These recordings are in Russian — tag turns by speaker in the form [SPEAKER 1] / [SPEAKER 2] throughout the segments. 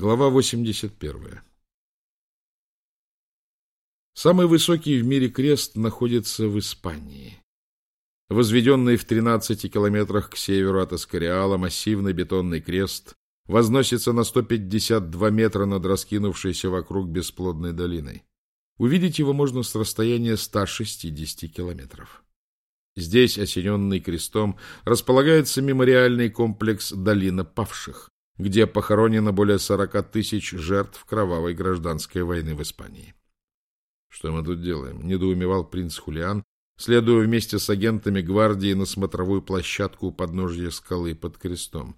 [SPEAKER 1] Глава 81. Самый высокий в мире крест находится в Испании. Возведенный в 13 километрах к северу от Эскориала массивный бетонный крест возносится на 152 метра над раскинувшейся вокруг бесплодной долиной. Увидеть его можно с расстояния 160 километров. Здесь, осененный крестом, располагается мемориальный комплекс «Долина павших», где похоронено более 40 тысяч жертв кровавой гражданской войны в Испании. «Что мы тут делаем?» — недоумевал принц Хулиан, следуя вместе с агентами гвардии на смотровую площадку у подножья скалы под крестом.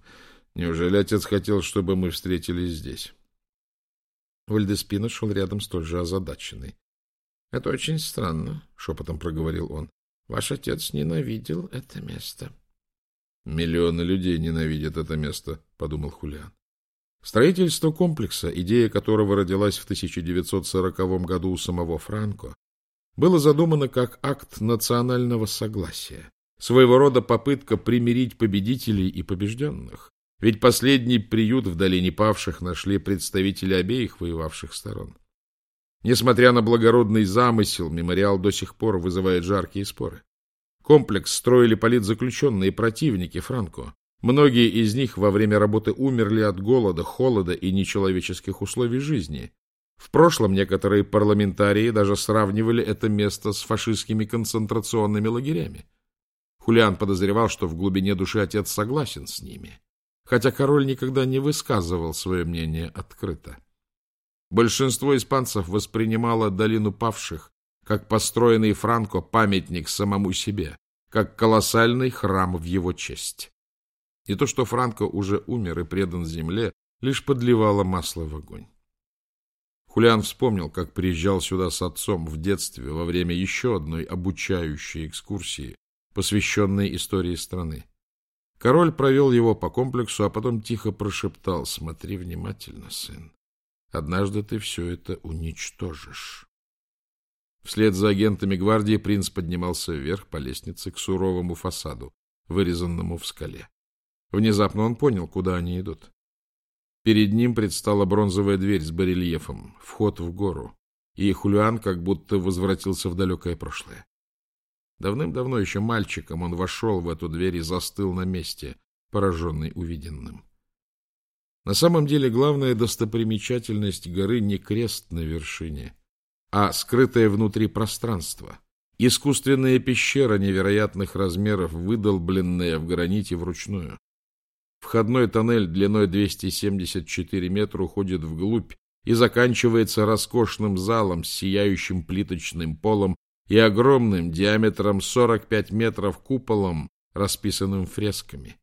[SPEAKER 1] «Неужели отец хотел, чтобы мы встретились здесь?» Вальдеспина шел рядом столь же озадаченный. — Это очень странно, — шепотом проговорил он. — Ваш отец ненавидел это место. Миллионы людей ненавидят это место, подумал Хулиан. Строительство комплекса, идея которого родилась в 1940 году у самого Франко, было задумано как акт национального согласия, своего рода попытка примирить победителей и побежденных. Ведь последний приют в долине павших нашли представители обеих воевавших сторон. Несмотря на благородный замысел, мемориал до сих пор вызывает жаркие споры. Комплекс строили политзаключенные противники Франко. Многие из них во время работы умерли от голода, холода и нечеловеческих условий жизни. В прошлом некоторые парламентарии даже сравнивали это место с фашистскими концентрационными лагерями. Хулиан подозревал, что в глубине души отец согласен с ними, хотя король никогда не высказывал свое мнение открыто. Большинство испанцев воспринимало долину павших как построенный Франко памятник самому себе, как колоссальный храм в его честь. И то, что Франко уже умер и предан земле, лишь подливало масло в огонь. Хулиан вспомнил, как приезжал сюда с отцом в детстве во время еще одной обучающей экскурсии, посвященной истории страны. Король провел его по комплексу, а потом тихо прошептал «Смотри внимательно, сын. Однажды ты все это уничтожишь». Вслед за агентами гвардии принц поднимался вверх по лестнице к суровому фасаду, вырезанному в скале. Внезапно он понял, куда они идут. Перед ним предстала бронзовая дверь с барельефом, вход в гору, и Хулиан как будто возвратился в далекое прошлое. Давным-давно еще мальчиком он вошел в эту дверь и застыл на месте, пораженный увиденным. На самом деле главная достопримечательность горы не крест на вершине — а скрытое внутри пространство. Искусственная пещера невероятных размеров, выдолбленная в граните вручную. Входной тоннель длиной 274 метра уходит вглубь и заканчивается роскошным залом с сияющим плиточным полом и огромным диаметром 45 метров куполом, расписанным фресками.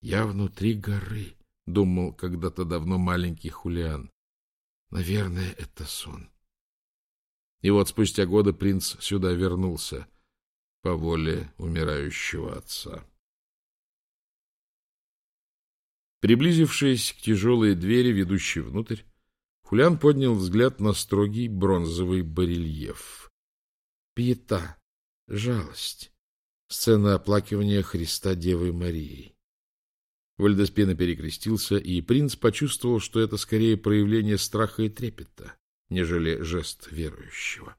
[SPEAKER 1] «Я внутри горы», — думал когда-то давно маленький Хулиан. «Наверное, это сон». И вот спустя годы принц сюда вернулся по воле умирающего отца. Приблизившись к тяжелой двери, ведущей внутрь, Хулиан поднял взгляд на строгий бронзовый барельеф. Пиета, жалость, сцена оплакивания Христа Девой Марии. Вальдеспина перекрестился, и принц почувствовал, что это скорее проявление страха и трепета нежели жест верующего.